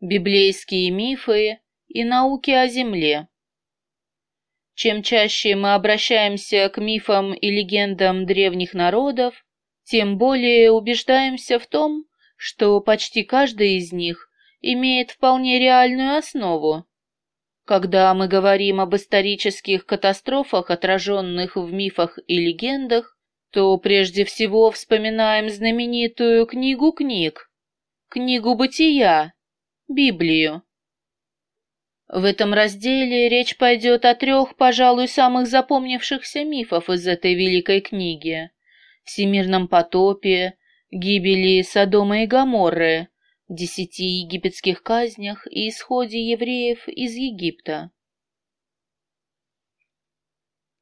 библейские мифы и науки о Земле. Чем чаще мы обращаемся к мифам и легендам древних народов, тем более убеждаемся в том, что почти каждый из них имеет вполне реальную основу. Когда мы говорим об исторических катастрофах, отраженных в мифах и легендах, то прежде всего вспоминаем знаменитую книгу книг, книгу бытия, Библию. В этом разделе речь пойдет о трех, пожалуй, самых запомнившихся мифов из этой великой книги. Всемирном потопе, гибели Содома и Гоморры, десяти египетских казнях и исходе евреев из Египта.